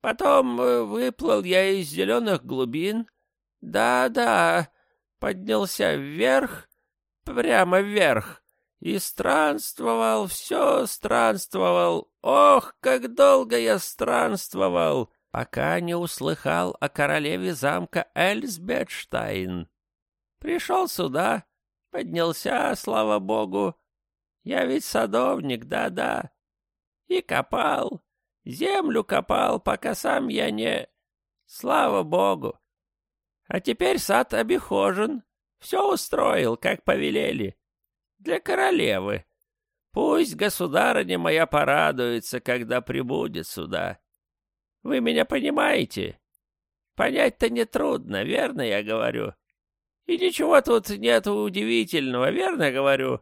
потом э, выплыл я из зеленых глубин. Да-да, поднялся вверх, прямо вверх, и странствовал, все странствовал. Ох, как долго я странствовал, пока не услыхал о королеве замка Эльсбетштайн. Пришел сюда, поднялся, слава богу. Я ведь садовник, да-да. И копал, землю копал, пока сам я не... Слава богу. А теперь сад обихожен, все устроил, как повелели для королевы. Пусть государыня моя порадуется, когда прибудет сюда. Вы меня понимаете? Понять-то нетрудно, верно я говорю? И ничего тут нет удивительного, верно говорю?»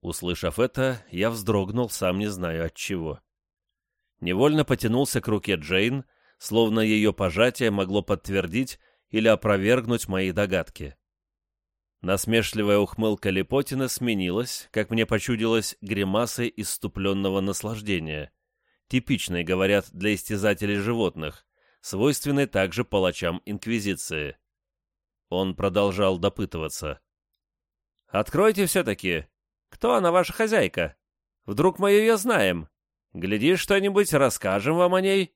Услышав это, я вздрогнул, сам не знаю от чего. Невольно потянулся к руке Джейн, словно ее пожатие могло подтвердить или опровергнуть мои догадки. Насмешливая ухмылка Лепотина сменилась, как мне почудилось, гримасой иступленного наслаждения, типичной, говорят, для истязателей животных, свойственной также палачам Инквизиции. Он продолжал допытываться. «Откройте все-таки. Кто она, ваша хозяйка? Вдруг мы ее знаем? Глядишь, что-нибудь расскажем вам о ней?»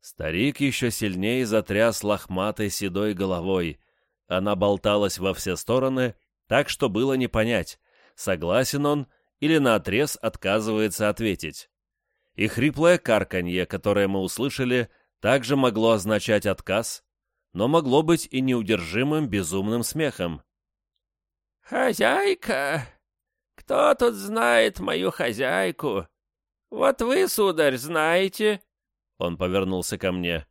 Старик еще сильнее затряс лохматой седой головой, она болталась во все стороны, так что было не понять, согласен он или наотрез отказывается ответить. И хриплое карканье, которое мы услышали, также могло означать отказ, но могло быть и неудержимым безумным смехом. «Хозяйка? Кто тут знает мою хозяйку? Вот вы, сударь, знаете?» Он повернулся ко мне.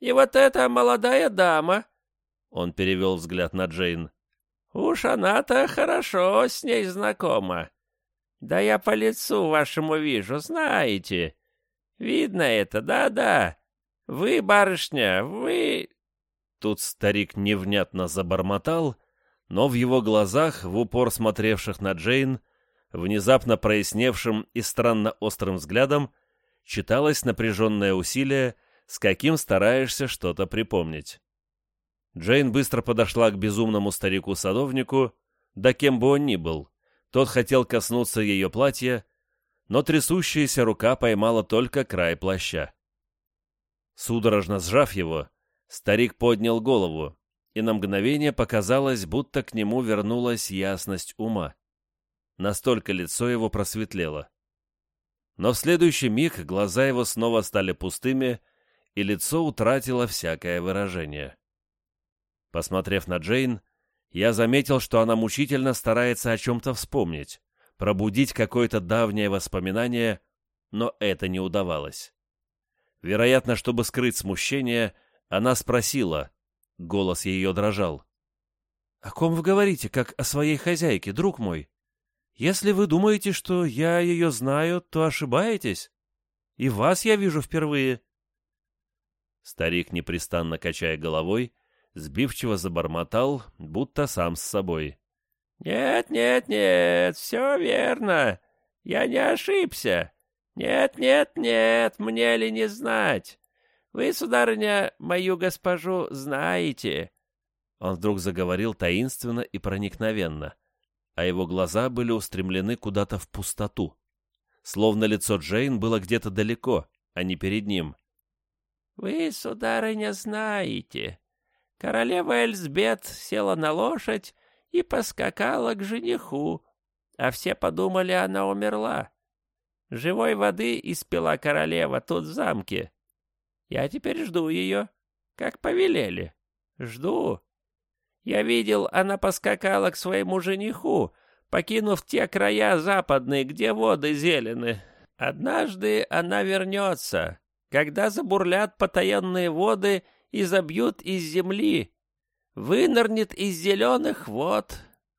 «И вот эта молодая дама, он перевел взгляд на Джейн. «Уж она-то хорошо с ней знакома. Да я по лицу вашему вижу, знаете. Видно это, да-да. Вы, барышня, вы...» Тут старик невнятно забормотал, но в его глазах, в упор смотревших на Джейн, внезапно проясневшим и странно острым взглядом, читалось напряженное усилие, с каким стараешься что-то припомнить. Джейн быстро подошла к безумному старику-садовнику, да кем бы он ни был. Тот хотел коснуться ее платья, но трясущаяся рука поймала только край плаща. Судорожно сжав его, старик поднял голову, и на мгновение показалось, будто к нему вернулась ясность ума. Настолько лицо его просветлело. Но в следующий миг глаза его снова стали пустыми, и лицо утратило всякое выражение. Посмотрев на Джейн, я заметил, что она мучительно старается о чем-то вспомнить, пробудить какое-то давнее воспоминание, но это не удавалось. Вероятно, чтобы скрыть смущение, она спросила, голос ее дрожал. «О ком вы говорите, как о своей хозяйке, друг мой? Если вы думаете, что я ее знаю, то ошибаетесь. И вас я вижу впервые». Старик, непрестанно качая головой, сбивчиво забормотал, будто сам с собой. «Нет, нет, нет, все верно. Я не ошибся. Нет, нет, нет, мне ли не знать? Вы, сударыня, мою госпожу знаете». Он вдруг заговорил таинственно и проникновенно, а его глаза были устремлены куда-то в пустоту, словно лицо Джейн было где-то далеко, а не перед ним. «Вы, сударыня, знаете. Королева Эльзбет села на лошадь и поскакала к жениху, а все подумали, она умерла. Живой воды испила королева тут в замке. Я теперь жду ее, как повелели. Жду. Я видел, она поскакала к своему жениху, покинув те края западные, где воды зелены. Однажды она вернется, когда забурлят потаенные воды и забьют из земли, вынырнет из зеленых вод,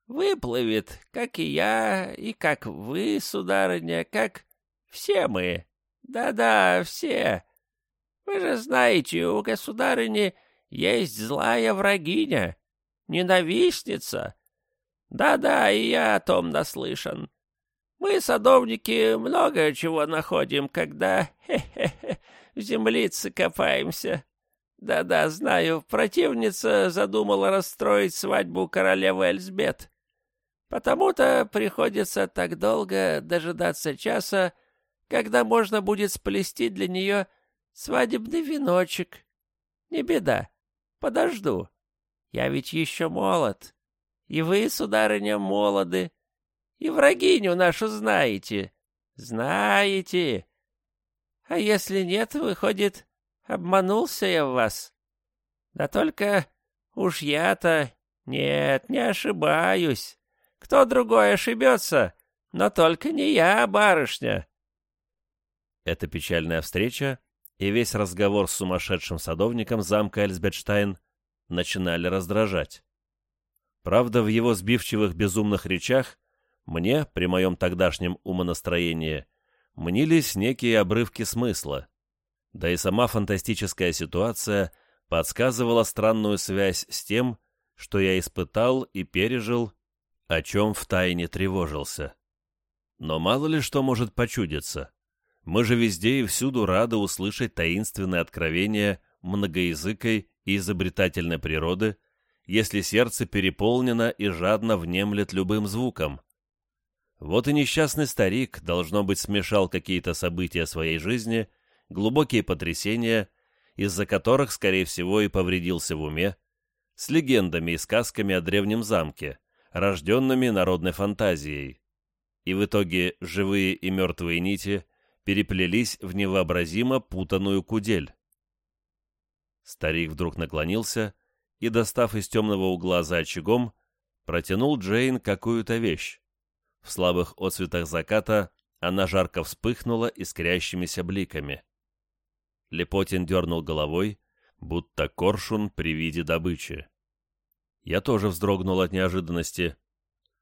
выплывет, как и я, и как вы, сударыня, как все мы. Да-да, все. Вы же знаете, у государыни есть злая врагиня, ненавистница. Да-да, и я о том наслышан. Мы, садовники, много чего находим, когда хе-хе-хе, в землице копаемся. Да-да, знаю, противница задумала расстроить свадьбу королевы Эльзбет. Потому-то приходится так долго дожидаться часа, когда можно будет сплести для нее свадебный веночек. Не беда, подожду. Я ведь еще молод. И вы, сударыня, молоды. И врагиню нашу знаете. Знаете. А если нет, выходит, Обманулся я в вас. Да только уж я-то... Нет, не ошибаюсь. Кто другой ошибется, но только не я, барышня. Эта печальная встреча и весь разговор с сумасшедшим садовником замка Эльсбетштайн начинали раздражать. Правда, в его сбивчивых безумных речах мне, при моем тогдашнем умонастроении, мнились некие обрывки смысла, да и сама фантастическая ситуация подсказывала странную связь с тем, что я испытал и пережил, о чем втайне тревожился. Но мало ли что может почудиться. Мы же везде и всюду рады услышать таинственное откровение многоязыкой и изобретательной природы, если сердце переполнено и жадно внемлет любым звуком. Вот и несчастный старик, должно быть, смешал какие-то события своей жизни, глубокие потрясения, из-за которых, скорее всего, и повредился в уме, с легендами и сказками о древнем замке, рожденными народной фантазией. И в итоге живые и мертвые нити переплелись в невообразимо путанную кудель. Старик вдруг наклонился и, достав из темного угла за очагом, протянул Джейн какую-то вещь. В слабых отсветах заката она жарко вспыхнула искрящимися бликами. Лепотин дернул головой, будто коршун при виде добычи. Я тоже вздрогнул от неожиданности.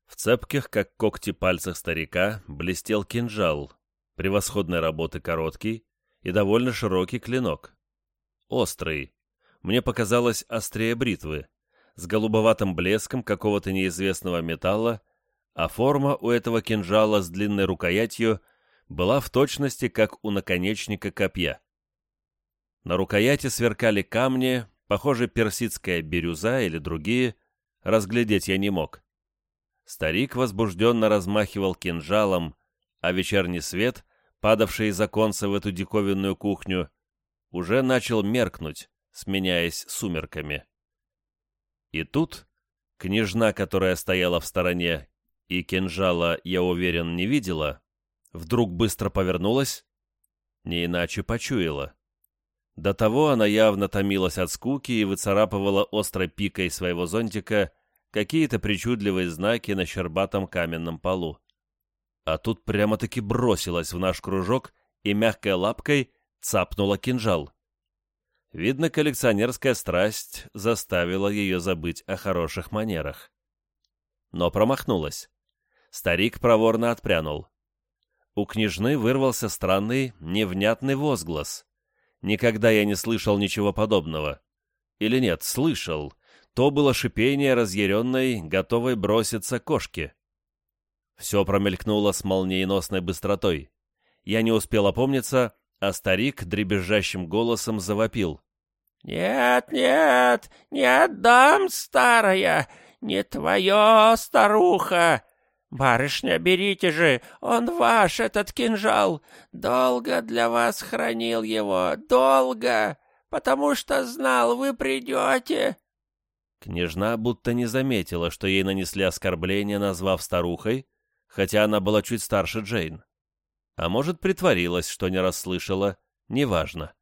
В цепких, как когти пальцах старика, блестел кинжал, превосходной работы короткий и довольно широкий клинок. Острый, мне показалось острее бритвы, с голубоватым блеском какого-то неизвестного металла, а форма у этого кинжала с длинной рукоятью была в точности, как у наконечника копья. На рукояти сверкали камни, похоже, персидская бирюза или другие, разглядеть я не мог. Старик возбужденно размахивал кинжалом, а вечерний свет, падавший из оконца в эту диковинную кухню, уже начал меркнуть, сменяясь сумерками. И тут княжна, которая стояла в стороне и кинжала, я уверен, не видела, вдруг быстро повернулась, не иначе почуяла. До того она явно томилась от скуки и выцарапывала острой пикой своего зонтика какие-то причудливые знаки на щербатом каменном полу. А тут прямо-таки бросилась в наш кружок и мягкой лапкой цапнула кинжал. Видно, коллекционерская страсть заставила ее забыть о хороших манерах. Но промахнулась. Старик проворно отпрянул. У княжны вырвался странный, невнятный возглас. Никогда я не слышал ничего подобного. Или нет, слышал. То было шипение разъяренной, готовой броситься кошки. Все промелькнуло с молниеносной быстротой. Я не успел опомниться, а старик дребезжащим голосом завопил. «Нет, нет, не отдам, старая, не твое, старуха! Барышня, берите же, он ваш, этот кинжал. Долго для вас хранил его, долго, потому что знал, вы придете». Княжна будто не заметила, что ей нанесли оскорбление, назвав старухой, хотя она была чуть старше Джейн. А может, притворилась, что не расслышала, неважно.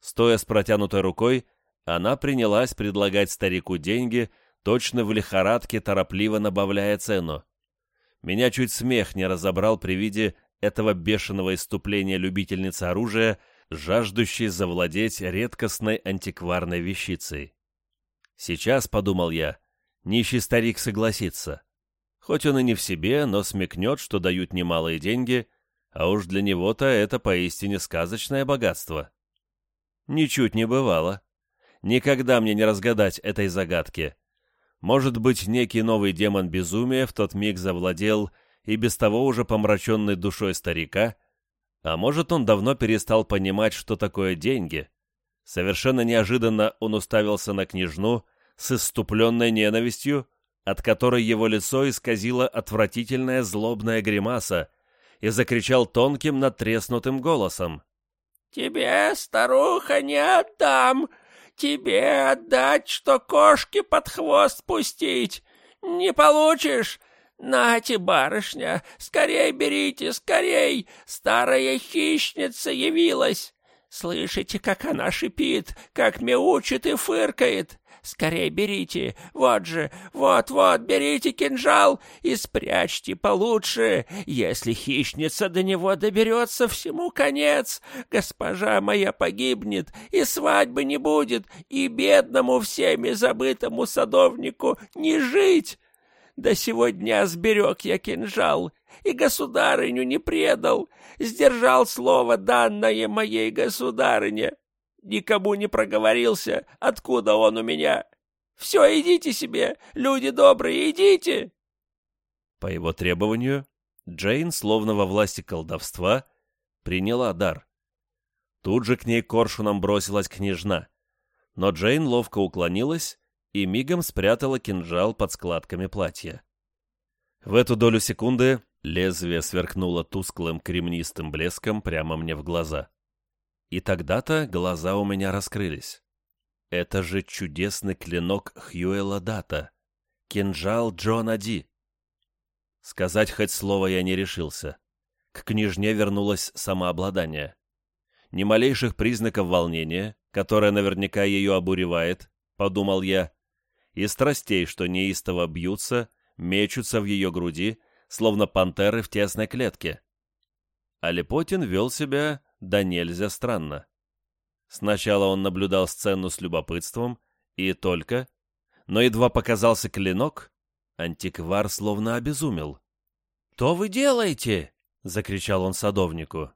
Стоя с протянутой рукой, она принялась предлагать старику деньги, точно в лихорадке торопливо набавляя цену. Меня чуть смех не разобрал при виде этого бешеного иступления любительницы оружия, жаждущей завладеть редкостной антикварной вещицей. Сейчас, подумал я, нищий старик согласится. Хоть он и не в себе, но смекнет, что дают немалые деньги, а уж для него-то это поистине сказочное богатство. Ничуть не бывало. Никогда мне не разгадать этой загадки. Может быть, некий новый демон безумия в тот миг завладел и без того уже помраченной душой старика, а может, он давно перестал понимать, что такое деньги. Совершенно неожиданно он уставился на княжну с иступленной ненавистью, от которой его лицо исказило отвратительная злобная гримаса, и закричал тонким натреснутым голосом. «Тебе, старуха, не отдам! Тебе отдать, что кошки под хвост пустить! Не получишь! Нате, барышня, скорей берите, скорей! Старая хищница явилась! Слышите, как она шипит, как мяучит и фыркает? Скорей берите! Вот же! Вот-вот! Берите кинжал и спрячьте получше! Если хищница до него доберется, всему конец! Госпожа моя погибнет, и свадьбы не будет, и бедному всеми забытому садовнику не жить! До сего дня сберег я кинжал, и государыню не предал, сдержал слово, данное моей государыне. Никому не проговорился, откуда он у меня. Все, идите себе, люди добрые, идите!» По его требованию, Джейн, словно во власти колдовства, приняла дар. Тут же к ней коршуном бросилась княжна, но Джейн ловко уклонилась и мигом спрятала кинжал под складками платья. В эту долю секунды лезвие сверкнуло тусклым кремнистым блеском прямо мне в глаза. И тогда-то глаза у меня раскрылись. Это же чудесный клинок Хьюэла Дата, кинжал Джона Ди. Сказать хоть слово я не решился. К княжне вернулось самообладание. Ни малейших признаков волнения, которое наверняка ее обуревает, подумал я, и страстей, что неистово бьются, мечутся в ее груди, словно пантеры в тесной клетке. А Лепотин вел себя да нельзя странно. Сначала он наблюдал сцену с любопытством, и только, но едва показался клинок, антиквар словно обезумел. «Что вы делаете?» — закричал он садовнику.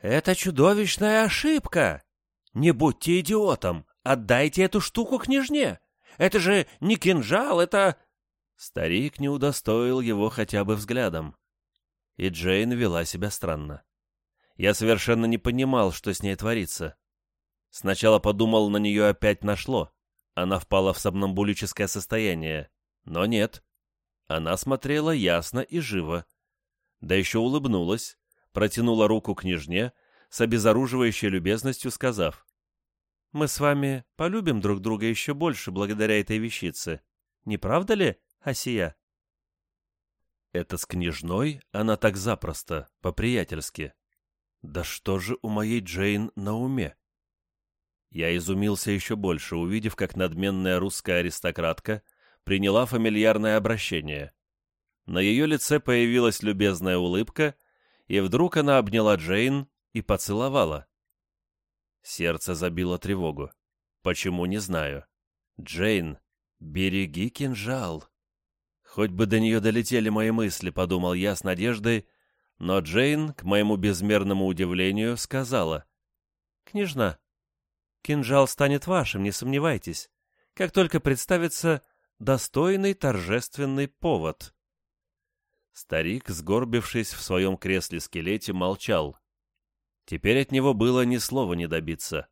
«Это чудовищная ошибка! Не будьте идиотом! Отдайте эту штуку княжне! Это же не кинжал, это...» Старик не удостоил его хотя бы взглядом. И Джейн вела себя странно. Я совершенно не понимал, что с ней творится. Сначала подумал, на нее опять нашло. Она впала в сомнамбулическое состояние. Но нет. Она смотрела ясно и живо. Да еще улыбнулась, протянула руку княжне, с обезоруживающей любезностью сказав. «Мы с вами полюбим друг друга еще больше благодаря этой вещице. Не правда ли, Асия?» Это с княжной она так запросто, по-приятельски. Да что же у моей Джейн на уме? Я изумился еще больше, увидев, как надменная русская аристократка приняла фамильярное обращение. На ее лице появилась любезная улыбка, и вдруг она обняла Джейн и поцеловала. Сердце забило тревогу. Почему, не знаю. «Джейн, береги кинжал!» Хоть бы до нее долетели мои мысли, подумал я с надеждой, но Джейн, к моему безмерному удивлению, сказала. «Княжна, кинжал станет вашим, не сомневайтесь, как только представится достойный торжественный повод». Старик, сгорбившись в своем кресле-скелете, молчал. Теперь от него было ни слова не добиться.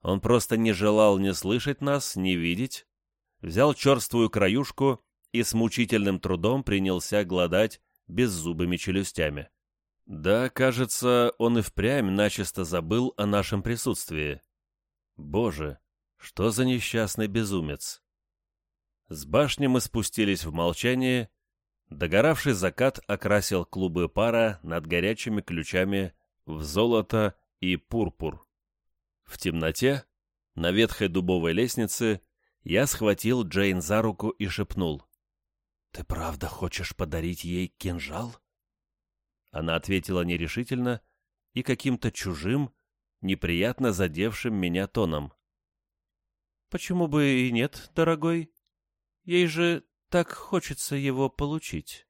Он просто не желал ни слышать нас, ни видеть, взял черствую краюшку и с мучительным трудом принялся гладать беззубыми челюстями. Да, кажется, он и впрямь начисто забыл о нашем присутствии. Боже, что за несчастный безумец! С башни мы спустились в молчание. Догоравший закат окрасил клубы пара над горячими ключами в золото и пурпур. В темноте, на ветхой дубовой лестнице, я схватил Джейн за руку и шепнул. «Ты правда хочешь подарить ей кинжал?» Она ответила нерешительно и каким-то чужим, неприятно задевшим меня тоном. «Почему бы и нет, дорогой? Ей же так хочется его получить».